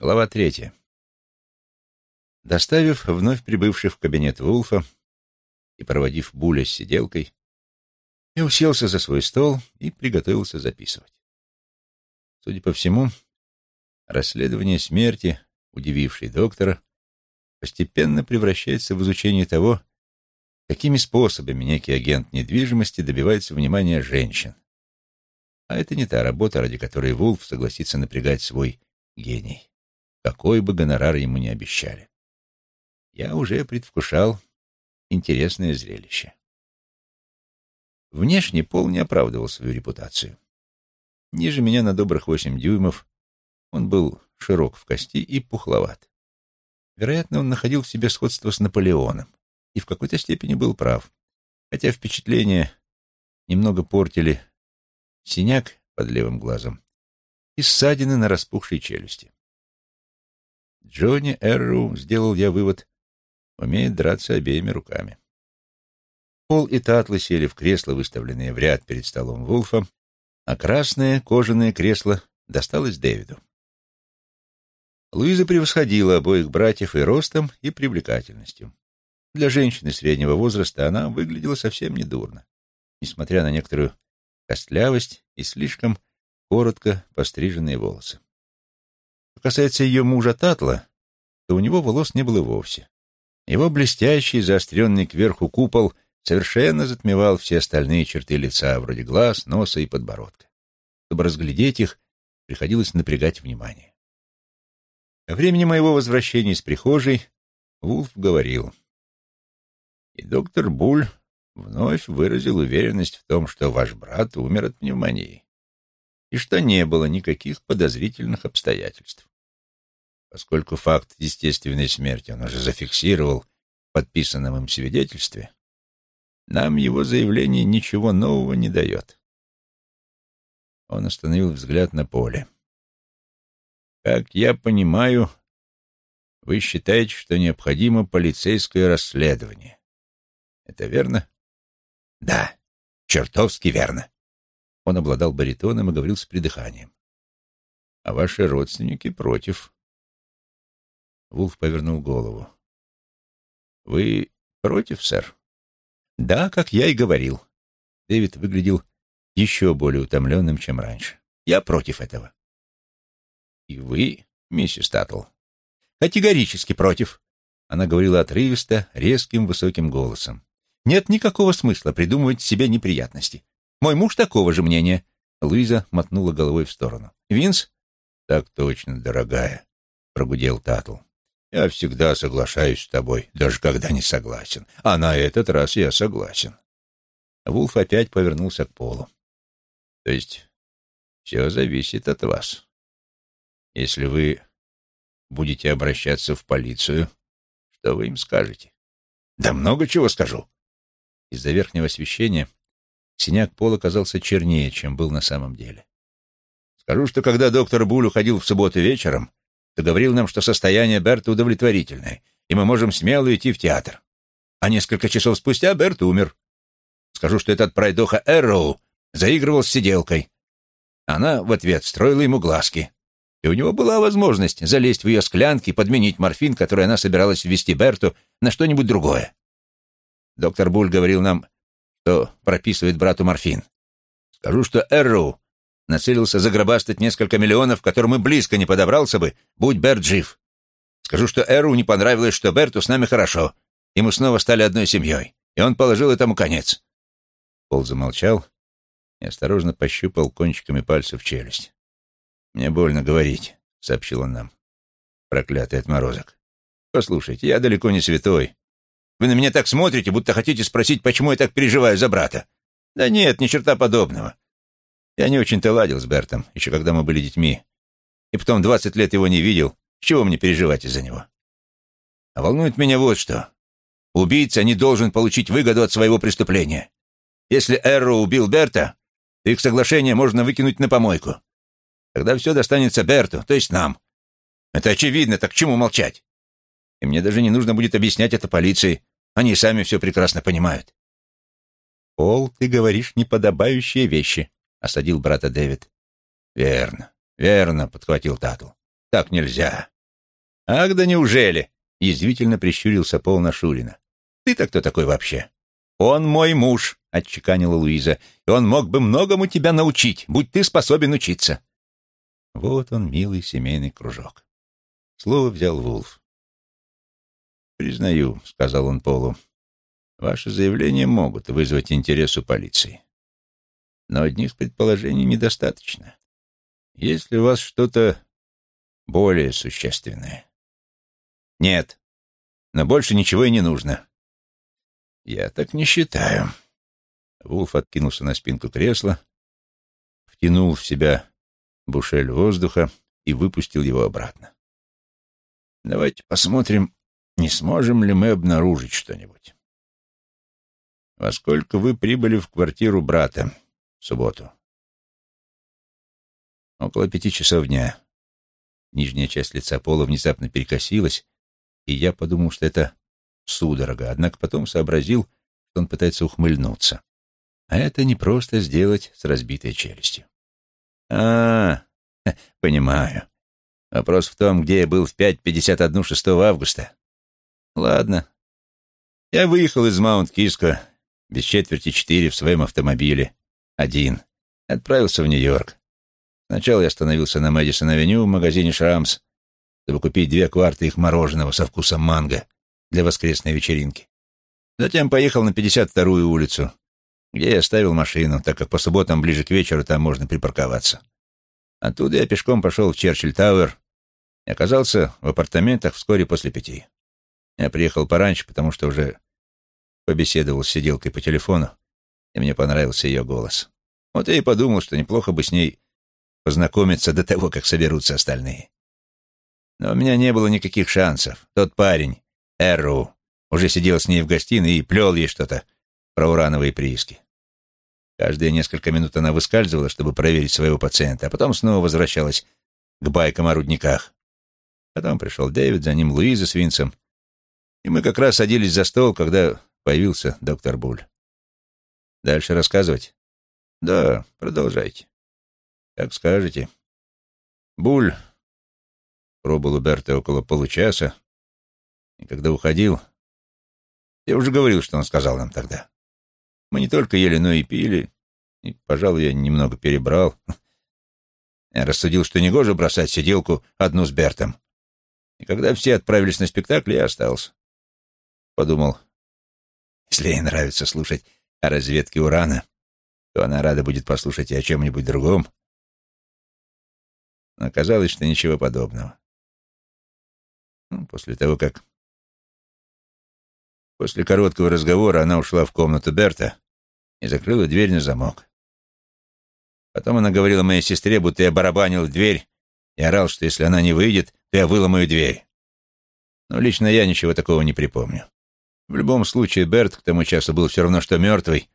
Глава третья. Доставив вновь прибывших в кабинет Вулфа и проводив Буля с сиделкой, я уселся за свой стол и приготовился записывать. Судя по всему, расследование смерти, удивившей доктора, постепенно превращается в изучение того, какими способами некий агент недвижимости добивается внимания женщин. А это не та работа, ради которой Вулф согласится напрягать свой гений какой бы гонорар ему ни обещали. Я уже предвкушал интересное зрелище. Внешне Пол не оправдывал свою репутацию. Ниже меня на добрых восемь дюймов он был широк в кости и пухловат. Вероятно, он находил в себе сходство с Наполеоном и в какой-то степени был прав, хотя впечатление немного портили синяк под левым глазом и ссадины на распухшей челюсти. Джонни Эрру, сделал я вывод, умеет драться обеими руками. Пол и Татлы сели в кресла, выставленные в ряд перед столом Вулфа, а красное кожаное кресло досталось Дэвиду. Луиза превосходила обоих братьев и ростом, и привлекательностью. Для женщины среднего возраста она выглядела совсем недурно, несмотря на некоторую костлявость и слишком коротко постриженные волосы. Что касается ее мужа Татла, то у него волос не было вовсе. Его блестящий, заостренный кверху купол совершенно затмевал все остальные черты лица, вроде глаз, носа и подбородка. Чтобы разглядеть их, приходилось напрягать внимание. Во времени моего возвращения из прихожей Вулф говорил, и доктор Буль вновь выразил уверенность в том, что ваш брат умер от пневмонии и что не было никаких подозрительных обстоятельств. Поскольку факт естественной смерти он уже зафиксировал в подписанном им свидетельстве, нам его заявление ничего нового не дает. Он остановил взгляд на поле. Как я понимаю, вы считаете, что необходимо полицейское расследование. Это верно? Да, чертовски верно. Он обладал баритоном и говорил с придыханием. А ваши родственники против. Вулф повернул голову. «Вы против, сэр?» «Да, как я и говорил». Дэвид выглядел еще более утомленным, чем раньше. «Я против этого». «И вы, миссис Таттл?» «Категорически против». Она говорила отрывисто, резким, высоким голосом. «Нет никакого смысла придумывать себе неприятности. Мой муж такого же мнения». Луиза мотнула головой в сторону. «Винс?» «Так точно, дорогая», — прогудел Татл. Я всегда соглашаюсь с тобой, даже когда не согласен. А на этот раз я согласен. Вулф опять повернулся к Полу. То есть все зависит от вас. Если вы будете обращаться в полицию, что вы им скажете? Да много чего скажу. Из-за верхнего освещения синяк Пола казался чернее, чем был на самом деле. Скажу, что когда доктор Буль уходил в субботу вечером, ты говорил нам, что состояние Берта удовлетворительное, и мы можем смело идти в театр. А несколько часов спустя Берт умер. Скажу, что этот пройдоха Эрроу заигрывал с сиделкой. Она в ответ строила ему глазки. И у него была возможность залезть в ее склянки и подменить морфин, который она собиралась ввести Берту, на что-нибудь другое. Доктор Буль говорил нам, что прописывает брату морфин. Скажу, что Эрроу нацелился загробастать несколько миллионов, которым и близко не подобрался бы, будь Берт жив. Скажу, что Эру не понравилось, что Берту с нами хорошо, мы снова стали одной семьей, и он положил этому конец. Пол замолчал и осторожно пощупал кончиками пальцев челюсть. «Мне больно говорить», — сообщил он нам. Проклятый отморозок. «Послушайте, я далеко не святой. Вы на меня так смотрите, будто хотите спросить, почему я так переживаю за брата. Да нет, ни черта подобного. Я не очень-то ладил с Бертом, еще когда мы были детьми. И потом двадцать лет его не видел. Чего мне переживать из-за него? А волнует меня вот что. Убийца не должен получить выгоду от своего преступления. Если Эрро убил Берта, то их соглашение можно выкинуть на помойку. Тогда все достанется Берту, то есть нам. Это очевидно, так к чему молчать? И мне даже не нужно будет объяснять это полиции. Они сами все прекрасно понимают. Пол, ты говоришь неподобающие вещи, — осадил брата Дэвид. «Верно, верно», — подхватил Татл. Так нельзя. Ах, да неужели? Язвительно прищурился Пол на Шурина. Ты-то кто такой вообще? Он мой муж, отчеканила Луиза, и он мог бы многому тебя научить, будь ты способен учиться. Вот он, милый семейный кружок. Слово взял Вулф. «Признаю», — сказал он Полу, — «ваши заявления могут вызвать интерес у полиции. Но одних предположений недостаточно. Есть ли у вас что-то более существенное?» «Нет, но больше ничего и не нужно». «Я так не считаю». Вулф откинулся на спинку кресла, втянул в себя бушель воздуха и выпустил его обратно. «Давайте посмотрим, не сможем ли мы обнаружить что-нибудь. Во сколько вы прибыли в квартиру брата в субботу? Около пяти часов дня. Нижняя часть лица Пола внезапно перекосилась, и я подумал, что это судорога, однако потом сообразил, что он пытается ухмыльнуться. А это не просто сделать с разбитой челюстью. А, понимаю. Вопрос в том, где я был в 5.51 6 августа. Ладно. Я выехал из Маунт-Киско без четверти четыре в своем автомобиле. Один. Отправился в Нью-Йорк. Сначала я остановился на Мэдисон-авеню в магазине «Шрамс», чтобы купить две кварты их мороженого со вкусом манго для воскресной вечеринки. Затем поехал на 52-ю улицу, где я оставил машину, так как по субботам ближе к вечеру там можно припарковаться. Оттуда я пешком пошел в Черчилль-Тауэр и оказался в апартаментах вскоре после пяти. Я приехал пораньше, потому что уже побеседовал с сиделкой по телефону, и мне понравился ее голос. Вот я и подумал, что неплохо бы с ней познакомиться до того, как соберутся остальные. Но у меня не было никаких шансов. Тот парень, Эрру, уже сидел с ней в гостиной и плел ей что-то про урановые прииски. Каждые несколько минут она выскальзывала, чтобы проверить своего пациента, а потом снова возвращалась к байкам о рудниках. Потом пришел Дэвид, за ним Луиза с Винсом, и мы как раз садились за стол, когда появился доктор Буль. Дальше рассказывать? Да, продолжайте. Как скажете. Буль пробыл у Берта около получаса, и когда уходил, я уже говорил, что он сказал нам тогда. Мы не только ели, но и пили, и, пожалуй, я немного перебрал. Я рассудил, что негоже бросать сиделку одну с Бертом. И когда все отправились на спектакль, я остался. Подумал, если ей нравится слушать о разведке урана, то она рада будет послушать и о чем-нибудь другом. Но оказалось, что ничего подобного. Ну, после того, как... После короткого разговора она ушла в комнату Берта и закрыла дверь на замок. Потом она говорила моей сестре, будто я барабанил в дверь и орал, что если она не выйдет, то я выломаю дверь. Но лично я ничего такого не припомню. В любом случае, Берт к тому часу был все равно, что мертвый,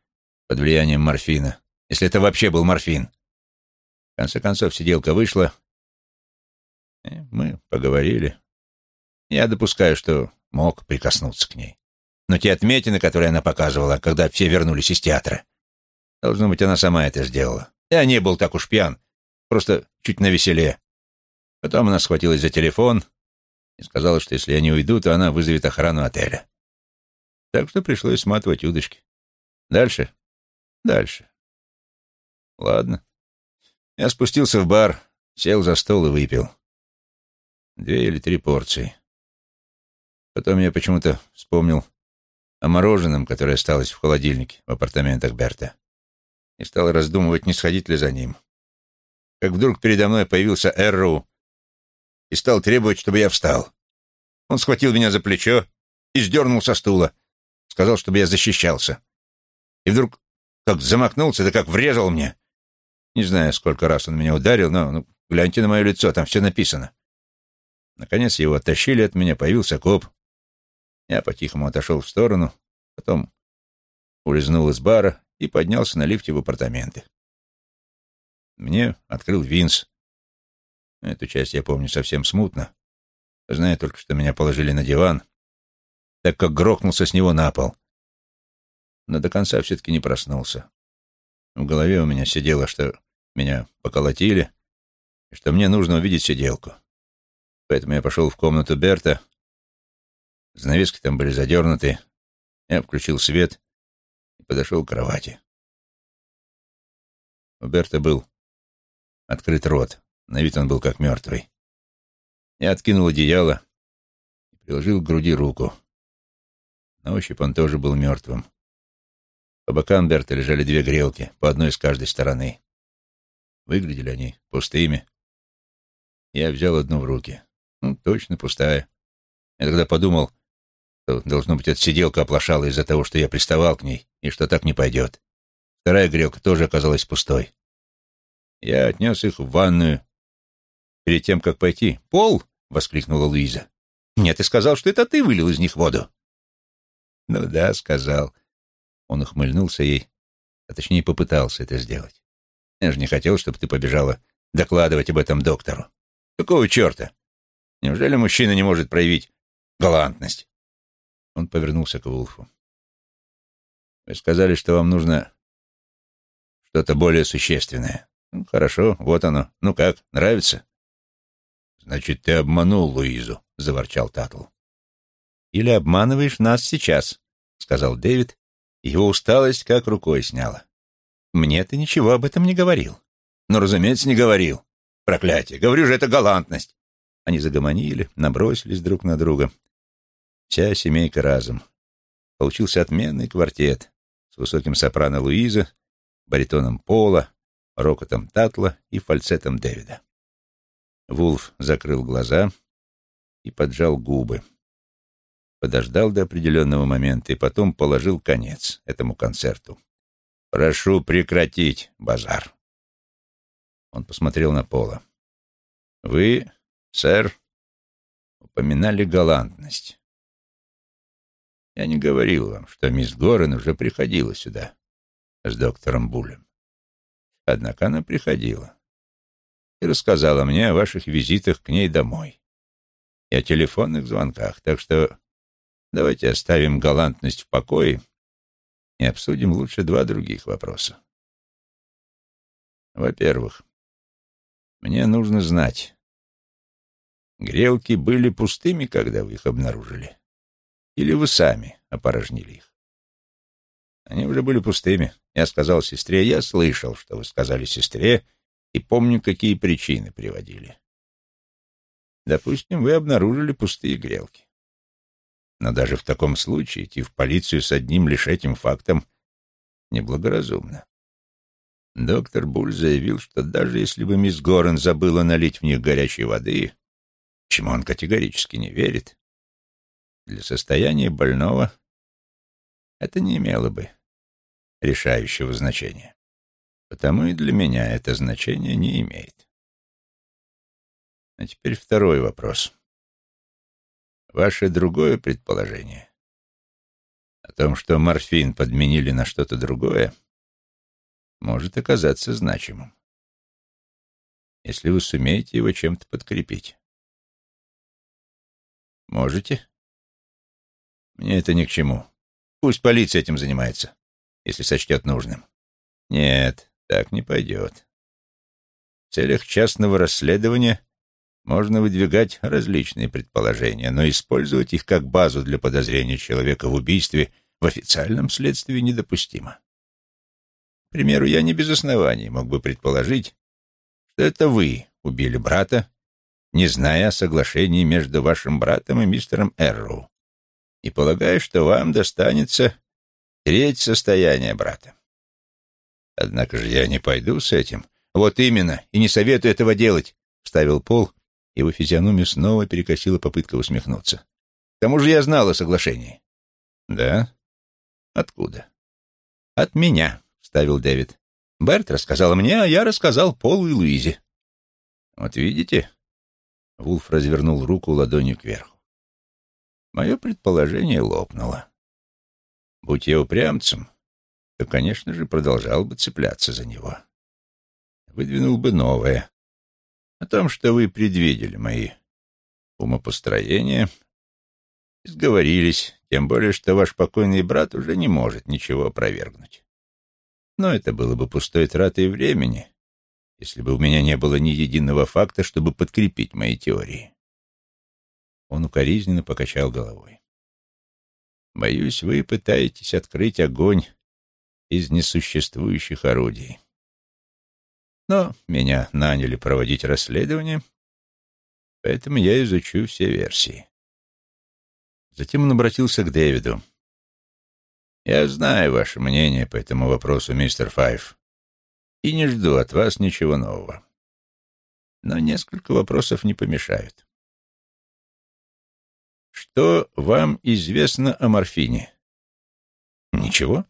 под влиянием морфина, если это вообще был морфин. В конце концов, сиделка вышла, и мы поговорили. Я допускаю, что мог прикоснуться к ней. Но те отметины, которые она показывала, когда все вернулись из театра, должно быть, она сама это сделала. Я не был так уж пьян, просто чуть навеселе. Потом она схватилась за телефон и сказала, что если я не уйду, то она вызовет охрану отеля. Так что пришлось сматывать удочки. Дальше? Дальше. Ладно. Я спустился в бар, сел за стол и выпил. Две или три порции. Потом я почему-то вспомнил о мороженом, которое осталось в холодильнике в апартаментах Берта, и стал раздумывать, не сходить ли за ним. Как вдруг передо мной появился Эрроу и стал требовать, чтобы я встал. Он схватил меня за плечо и сдернул со стула сказал, чтобы я защищался. И вдруг как замахнулся, да как врезал мне. Не знаю, сколько раз он меня ударил, но ну, гляньте на мое лицо, там все написано. Наконец его оттащили от меня, появился коп. Я по-тихому отошел в сторону, потом улизнул из бара и поднялся на лифте в апартаменты. Мне открыл Винс. Эту часть я помню совсем смутно. Знаю только, что меня положили на диван, так как грохнулся с него на пол. Но до конца все-таки не проснулся. В голове у меня сидело, что меня поколотили, и что мне нужно увидеть сиделку. Поэтому я пошел в комнату Берта. Занавески там были задернуты. Я включил свет и подошел к кровати. У Берта был открыт рот. На вид он был как мертвый. Я откинул одеяло и приложил к груди руку. На ощупь он тоже был мертвым. По бокам Берта лежали две грелки, по одной с каждой стороны. Выглядели они пустыми. Я взял одну в руки. Ну, точно пустая. Я тогда подумал, что, должно быть, эта сиделка оплошала из-за того, что я приставал к ней, и что так не пойдет. Вторая грелка тоже оказалась пустой. Я отнес их в ванную. Перед тем, как пойти. «Пол!» — воскликнула Луиза. «Нет, ты сказал, что это ты вылил из них воду». «Ну да, сказал». Он ухмыльнулся ей, а точнее попытался это сделать. «Я же не хотел, чтобы ты побежала докладывать об этом доктору. Какого черта? Неужели мужчина не может проявить галантность?» Он повернулся к Вулфу. «Вы сказали, что вам нужно что-то более существенное. Ну, хорошо, вот оно. Ну как, нравится?» «Значит, ты обманул Луизу», — заворчал Татл. «Или обманываешь нас сейчас», — сказал Дэвид. Его усталость как рукой сняла. «Мне ты ничего об этом не говорил». «Ну, разумеется, не говорил. Проклятие. Говорю же, это галантность». Они загомонили, набросились друг на друга. Вся семейка разом. Получился отменный квартет с высоким сопрано Луизы, баритоном Пола, рокотом Татла и фальцетом Дэвида. Вулф закрыл глаза и поджал губы подождал до определенного момента и потом положил конец этому концерту. «Прошу прекратить базар». Он посмотрел на Пола. «Вы, сэр, упоминали галантность. Я не говорил вам, что мисс Горен уже приходила сюда с доктором Булем. Однако она приходила и рассказала мне о ваших визитах к ней домой и о телефонных звонках, так что Давайте оставим галантность в покое и обсудим лучше два других вопроса. Во-первых, мне нужно знать, грелки были пустыми, когда вы их обнаружили, или вы сами опорожнили их? Они уже были пустыми. Я сказал сестре, я слышал, что вы сказали сестре, и помню, какие причины приводили. Допустим, вы обнаружили пустые грелки. Но даже в таком случае идти в полицию с одним лишь этим фактом неблагоразумно. Доктор Буль заявил, что даже если бы мисс Горен забыла налить в них горячей воды, чему он категорически не верит, для состояния больного это не имело бы решающего значения. Потому и для меня это значение не имеет. А теперь второй вопрос. Ваше другое предположение о том, что морфин подменили на что-то другое, может оказаться значимым, если вы сумеете его чем-то подкрепить. Можете? Мне это ни к чему. Пусть полиция этим занимается, если сочтет нужным. Нет, так не пойдет. В целях частного расследования можно выдвигать различные предположения, но использовать их как базу для подозрения человека в убийстве в официальном следствии недопустимо. К примеру, я не без оснований мог бы предположить, что это вы убили брата, не зная о соглашении между вашим братом и мистером Эрроу, и полагаю, что вам достанется треть состояния брата. Однако же я не пойду с этим. Вот именно, и не советую этого делать, — вставил Пол, его физиономию снова перекосила попытка усмехнуться. «К тому же я знал о соглашении». «Да? Откуда?» «От меня», — вставил Дэвид. «Берт рассказал мне, а я рассказал Полу и Луизе». «Вот видите?» Вулф развернул руку ладонью кверху. Мое предположение лопнуло. Будь я упрямцем, то, конечно же, продолжал бы цепляться за него. Выдвинул бы новое, о том, что вы предвидели мои умопостроения и сговорились, тем более, что ваш покойный брат уже не может ничего опровергнуть. Но это было бы пустой тратой времени, если бы у меня не было ни единого факта, чтобы подкрепить мои теории. Он укоризненно покачал головой. «Боюсь, вы пытаетесь открыть огонь из несуществующих орудий. Но меня наняли проводить расследование, поэтому я изучу все версии». Затем он обратился к Дэвиду. «Я знаю ваше мнение по этому вопросу, мистер Файв, и не жду от вас ничего нового. Но несколько вопросов не помешают. Что вам известно о морфине? Ничего.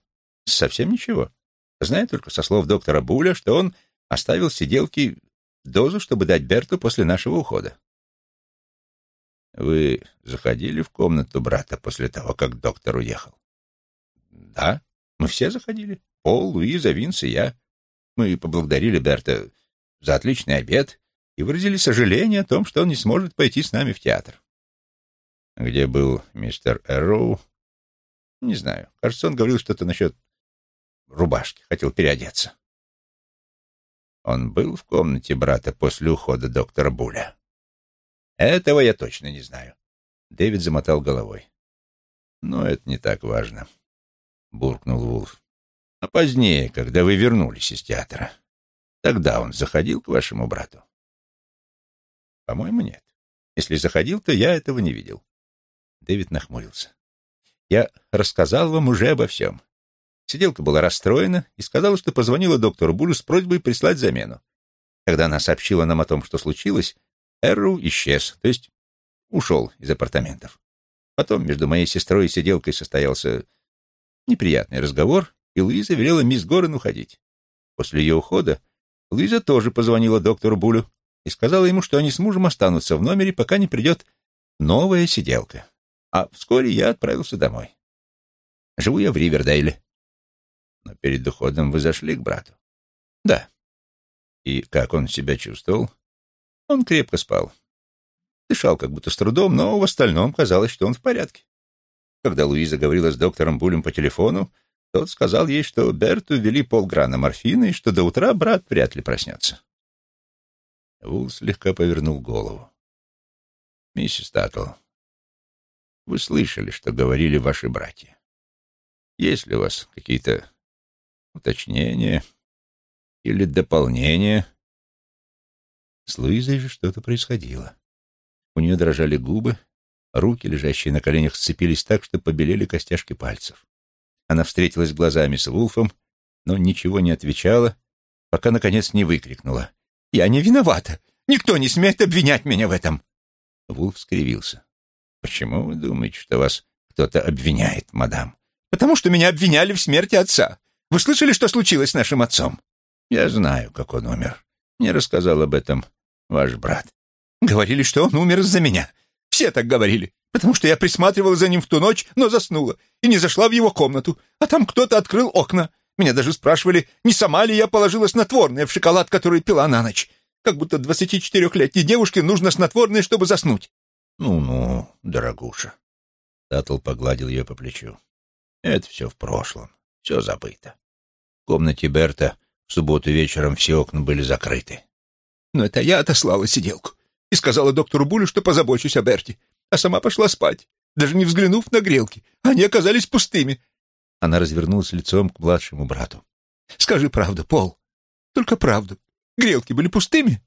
Совсем ничего. Знаю только со слов доктора Буля, что он оставил сиделке дозу, чтобы дать Берту после нашего ухода. Вы заходили в комнату брата после того, как доктор уехал? Да, мы все заходили. Пол, Луиза, Винс и я. Мы поблагодарили Берта за отличный обед и выразили сожаление о том, что он не сможет пойти с нами в театр. Где был мистер Эрроу? Не знаю. Кажется, он говорил что-то насчет рубашки, хотел переодеться. Он был в комнате брата после ухода доктора Буля. Этого я точно не знаю. Дэвид замотал головой. Но это не так важно, буркнул Вулф. А позднее, когда вы вернулись из театра, тогда он заходил к вашему брату? По-моему, нет. Если заходил, то я этого не видел. Дэвид нахмурился. Я рассказал вам уже обо всем. Сиделка была расстроена и сказала, что позвонила доктору Булю с просьбой прислать замену. Когда она сообщила нам о том, что случилось, Эрру исчез, то есть ушел из апартаментов. Потом между моей сестрой и сиделкой состоялся неприятный разговор, и Луиза велела мисс Горен уходить. После ее ухода Луиза тоже позвонила доктору Булю и сказала ему, что они с мужем останутся в номере, пока не придет новая сиделка. А вскоре я отправился домой. Живу я в Ривердейле. Но перед уходом вы зашли к брату? Да. И как он себя чувствовал? Он крепко спал. Дышал как будто с трудом, но в остальном казалось, что он в порядке. Когда Луиза говорила с доктором Булем по телефону, тот сказал ей, что Берту ввели полграна морфина и что до утра брат вряд ли проснется. Вул слегка повернул голову. «Миссис Таттл, вы слышали, что говорили ваши братья. Есть ли у вас какие-то уточнения или дополнения с Луизой же что-то происходило. У нее дрожали губы, руки, лежащие на коленях, сцепились так, что побелели костяшки пальцев. Она встретилась глазами с Вулфом, но ничего не отвечала, пока, наконец, не выкрикнула. «Я не виновата! Никто не смеет обвинять меня в этом!» Вулф скривился. «Почему вы думаете, что вас кто-то обвиняет, мадам?» «Потому что меня обвиняли в смерти отца. Вы слышали, что случилось с нашим отцом?» «Я знаю, как он умер. Мне рассказал об этом ваш брат. Говорили, что он умер из-за меня. Все так говорили, потому что я присматривала за ним в ту ночь, но заснула и не зашла в его комнату, а там кто-то открыл окна. Меня даже спрашивали, не сама ли я положила снотворное в шоколад, который пила на ночь. Как будто 24-летней девушке нужно снотворное, чтобы заснуть. «Ну-ну, дорогуша». Таттл погладил ее по плечу. «Это все в прошлом, все забыто. В комнате Берта в субботу вечером все окна были закрыты. Но это я отослала сиделку и сказала доктору Булю, что позабочусь о Берти, а сама пошла спать, даже не взглянув на грелки. Они оказались пустыми. Она развернулась лицом к младшему брату. «Скажи правду, Пол, только правду. Грелки были пустыми?»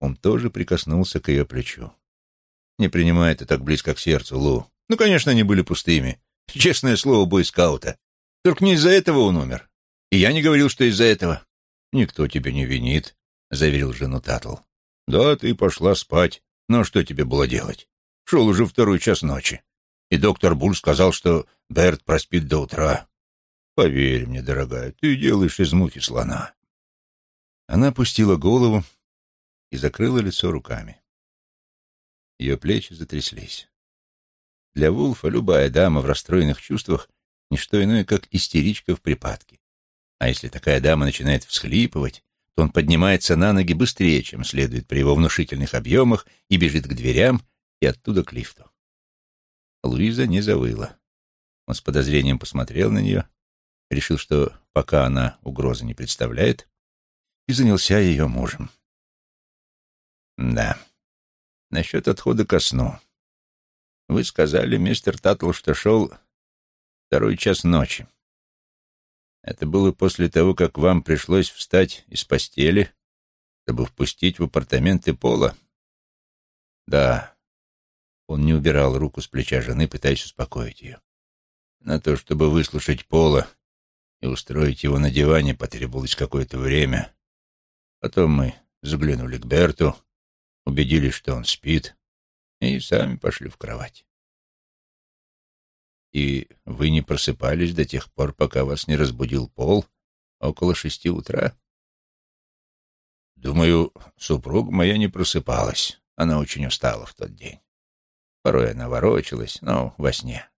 Он тоже прикоснулся к ее плечу. «Не принимай это так близко к сердцу, Лу. Ну, конечно, они были пустыми. Честное слово бойскаута. Только не из-за этого он умер. И я не говорил, что из-за этого. Никто тебя не винит, заверил жену Татл. Да, ты пошла спать. Но что тебе было делать? Шел уже второй час ночи. И доктор Буль сказал, что Берт проспит до утра. Поверь мне, дорогая, ты делаешь из мухи слона. Она опустила голову и закрыла лицо руками. Ее плечи затряслись. Для Вулфа любая дама в расстроенных чувствах — не что иное, как истеричка в припадке. А если такая дама начинает всхлипывать, то он поднимается на ноги быстрее, чем следует при его внушительных объемах, и бежит к дверям и оттуда к лифту. Луиза не завыла. Он с подозрением посмотрел на нее, решил, что пока она угрозы не представляет, и занялся ее мужем. Да, насчет отхода ко сну. Вы сказали, мистер Таттл, что шел второй час ночи. Это было после того, как вам пришлось встать из постели, чтобы впустить в апартаменты Пола? Да. Он не убирал руку с плеча жены, пытаясь успокоить ее. На то, чтобы выслушать Пола и устроить его на диване, потребовалось какое-то время. Потом мы заглянули к Берту, убедились, что он спит, и сами пошли в кровать. И вы не просыпались до тех пор, пока вас не разбудил Пол около шести утра? Думаю, супруга моя не просыпалась. Она очень устала в тот день. Порой она ворочалась, но во сне.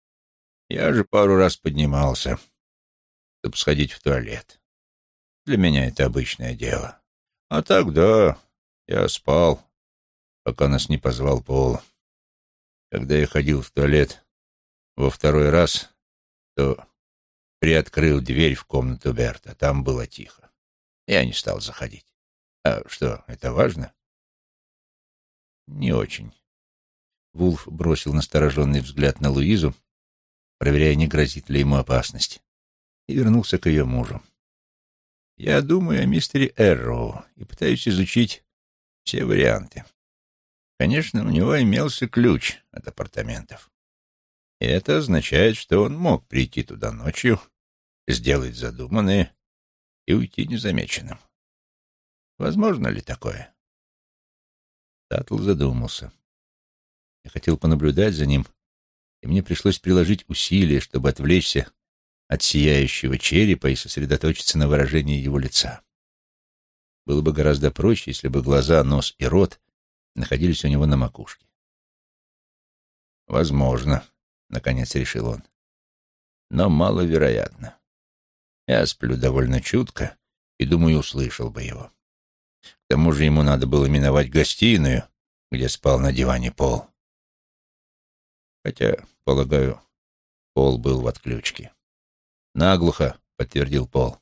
Я же пару раз поднимался, чтобы сходить в туалет. Для меня это обычное дело. А так, да, я спал, пока нас не позвал Пол. Когда я ходил в туалет во второй раз, то приоткрыл дверь в комнату Берта. Там было тихо. Я не стал заходить. А что, это важно? Не очень. Вулф бросил настороженный взгляд на Луизу, проверяя, не грозит ли ему опасность, и вернулся к ее мужу. Я думаю о мистере Эрроу и пытаюсь изучить все варианты. Конечно, у него имелся ключ от апартаментов. Это означает, что он мог прийти туда ночью, сделать задуманное и уйти незамеченным. Возможно ли такое? Татл задумался. Я хотел понаблюдать за ним, и мне пришлось приложить усилия, чтобы отвлечься от сияющего черепа и сосредоточиться на выражении его лица. Было бы гораздо проще, если бы глаза, нос и рот находились у него на макушке. «Возможно», — наконец решил он, — «но маловероятно. Я сплю довольно чутко и, думаю, услышал бы его. К тому же ему надо было миновать гостиную, где спал на диване Пол. Хотя, полагаю, Пол был в отключке. «Наглухо», — подтвердил Пол.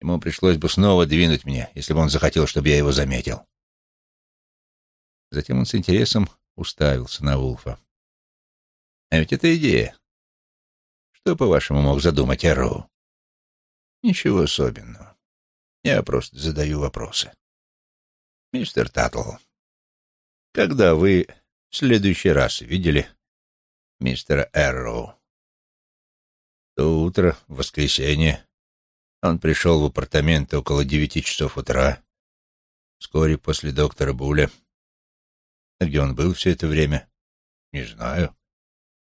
«Ему пришлось бы снова двинуть меня, если бы он захотел, чтобы я его заметил». Затем он с интересом уставился на Вулфа. «А ведь это идея. Что, по-вашему, мог задумать Эрроу?» «Ничего особенного. Я просто задаю вопросы. Мистер Таттл, когда вы в следующий раз видели мистера Эрроу?» то утро, в воскресенье, он пришел в апартаменты около девяти часов утра, вскоре после доктора Буля. А где он был все это время? Не знаю.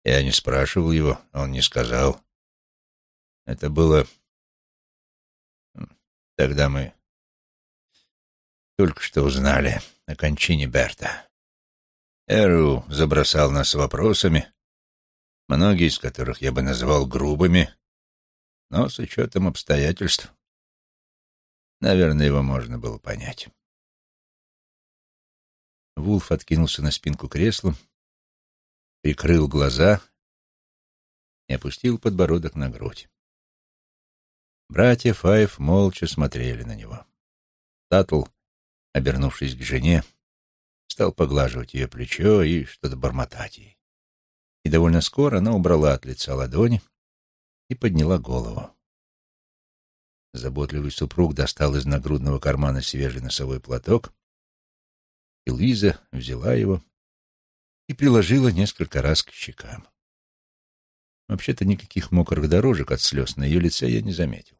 Я не спрашивал его, он не сказал. Это было... Тогда мы только что узнали о кончине Берта. Эру забросал нас вопросами, многие из которых я бы назвал грубыми, но с учетом обстоятельств, наверное, его можно было понять. Вулф откинулся на спинку кресла, прикрыл глаза и опустил подбородок на грудь. Братья Файв молча смотрели на него. Татл, обернувшись к жене, стал поглаживать ее плечо и что-то бормотать ей и довольно скоро она убрала от лица ладони и подняла голову. Заботливый супруг достал из нагрудного кармана свежий носовой платок, и Луиза взяла его и приложила несколько раз к щекам. Вообще-то никаких мокрых дорожек от слез на ее лице я не заметил.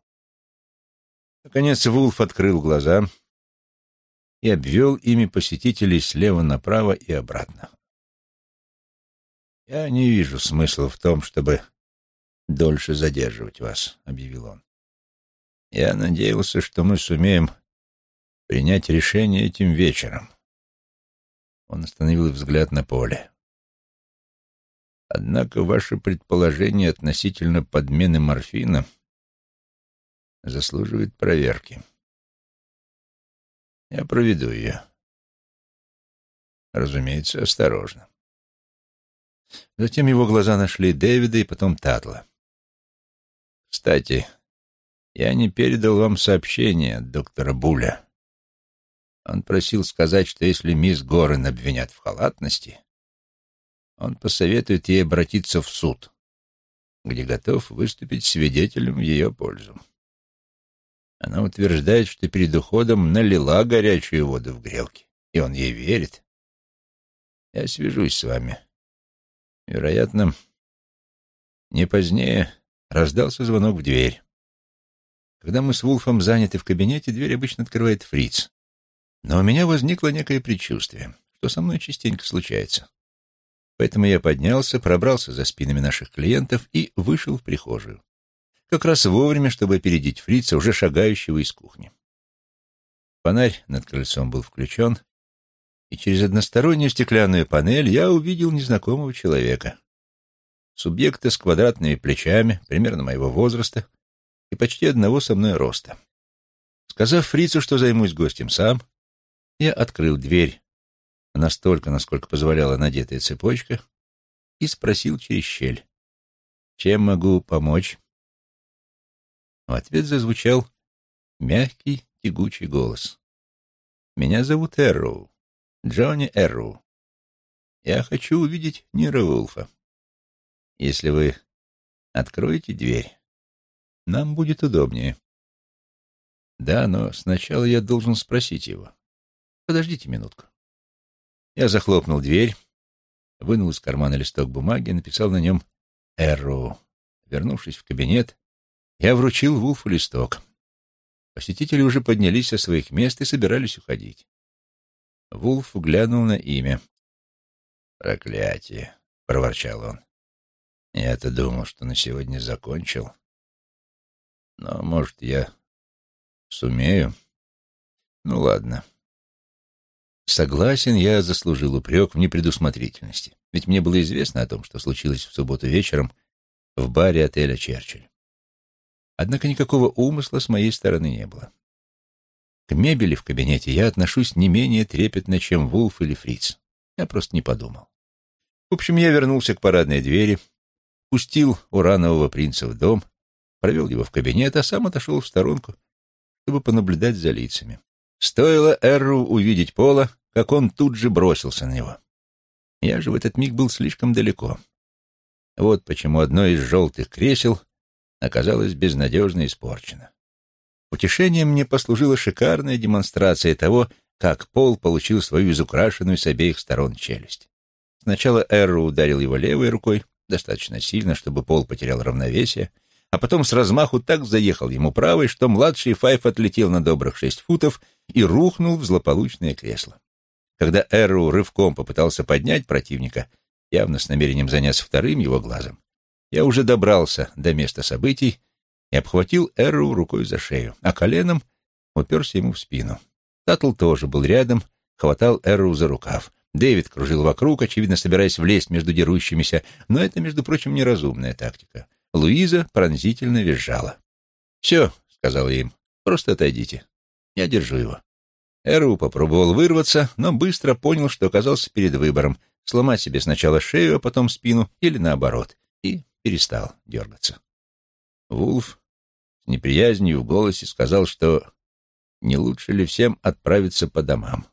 Наконец Вулф открыл глаза и обвел ими посетителей слева направо и обратно. «Я не вижу смысла в том, чтобы дольше задерживать вас», — объявил он. «Я надеялся, что мы сумеем принять решение этим вечером». Он остановил взгляд на поле. «Однако ваше предположение относительно подмены морфина заслуживает проверки. Я проведу ее. Разумеется, осторожно. Затем его глаза нашли Дэвида и потом Татла. «Кстати, я не передал вам сообщение доктора Буля. Он просил сказать, что если мисс Горен обвинят в халатности, Он посоветует ей обратиться в суд, где готов выступить свидетелем в ее пользу. Она утверждает, что перед уходом налила горячую воду в грелки, и он ей верит. Я свяжусь с вами. Вероятно, не позднее раздался звонок в дверь. Когда мы с Вулфом заняты в кабинете, дверь обычно открывает фриц. Но у меня возникло некое предчувствие, что со мной частенько случается. Поэтому я поднялся, пробрался за спинами наших клиентов и вышел в прихожую. Как раз вовремя, чтобы опередить фрица, уже шагающего из кухни. Фонарь над крыльцом был включен, и через одностороннюю стеклянную панель я увидел незнакомого человека. Субъекта с квадратными плечами, примерно моего возраста, и почти одного со мной роста. Сказав фрицу, что займусь гостем сам, я открыл дверь настолько, насколько позволяла надетая цепочка, и спросил через щель, «Чем могу помочь?» В ответ зазвучал мягкий, тягучий голос. «Меня зовут Эрроу, Джонни Эрроу. Я хочу увидеть Нира Вулфа. Если вы откроете дверь, нам будет удобнее». «Да, но сначала я должен спросить его. Подождите минутку». Я захлопнул дверь, вынул из кармана листок бумаги и написал на нем «Эрроу». Вернувшись в кабинет, я вручил Вулфу листок. Посетители уже поднялись со своих мест и собирались уходить. Вулф глянул на имя. «Проклятие!» — проворчал он. «Я-то думал, что на сегодня закончил. Но, может, я сумею? Ну, ладно». Согласен, я заслужил упрек в непредусмотрительности, ведь мне было известно о том, что случилось в субботу вечером в баре отеля «Черчилль». Однако никакого умысла с моей стороны не было. К мебели в кабинете я отношусь не менее трепетно, чем Вулф или Фриц. Я просто не подумал. В общем, я вернулся к парадной двери, пустил уранового принца в дом, провел его в кабинет, а сам отошел в сторонку, чтобы понаблюдать за лицами. Стоило Эрру увидеть Пола, как он тут же бросился на него. Я же в этот миг был слишком далеко. Вот почему одно из желтых кресел оказалось безнадежно испорчено. Утешением мне послужила шикарная демонстрация того, как Пол получил свою изукрашенную с обеих сторон челюсть. Сначала Эрру ударил его левой рукой, достаточно сильно, чтобы Пол потерял равновесие, а потом с размаху так заехал ему правой, что младший Файф отлетел на добрых шесть футов и рухнул в злополучное кресло. Когда Эрру рывком попытался поднять противника, явно с намерением заняться вторым его глазом, я уже добрался до места событий и обхватил Эру рукой за шею, а коленом уперся ему в спину. Татл тоже был рядом, хватал Эру за рукав. Дэвид кружил вокруг, очевидно, собираясь влезть между дерущимися, но это, между прочим, неразумная тактика. Луиза пронзительно визжала. «Все», — сказал я им, — «просто отойдите. Я держу его». Эру попробовал вырваться, но быстро понял, что оказался перед выбором — сломать себе сначала шею, а потом спину, или наоборот, и перестал дергаться. Вулф с неприязнью в голосе сказал, что не лучше ли всем отправиться по домам.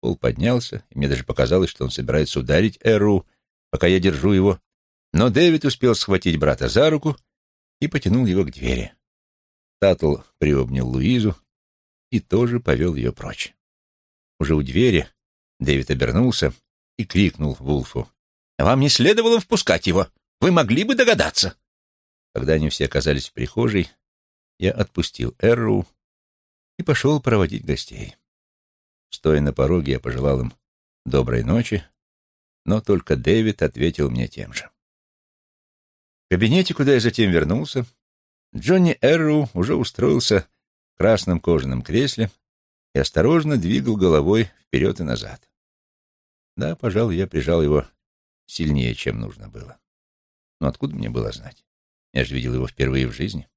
Пол поднялся, и мне даже показалось, что он собирается ударить Эру, пока я держу его. Но Дэвид успел схватить брата за руку и потянул его к двери. Татл приобнял Луизу и тоже повел ее прочь. Уже у двери Дэвид обернулся и крикнул Вулфу. «Вам не следовало впускать его. Вы могли бы догадаться!» Когда они все оказались в прихожей, я отпустил Эрру и пошел проводить гостей. Стоя на пороге, я пожелал им доброй ночи, но только Дэвид ответил мне тем же. В кабинете, куда я затем вернулся, Джонни Эрру уже устроился красном кожаном кресле и осторожно двигал головой вперед и назад. Да, пожалуй, я прижал его сильнее, чем нужно было. Но откуда мне было знать? Я же видел его впервые в жизни.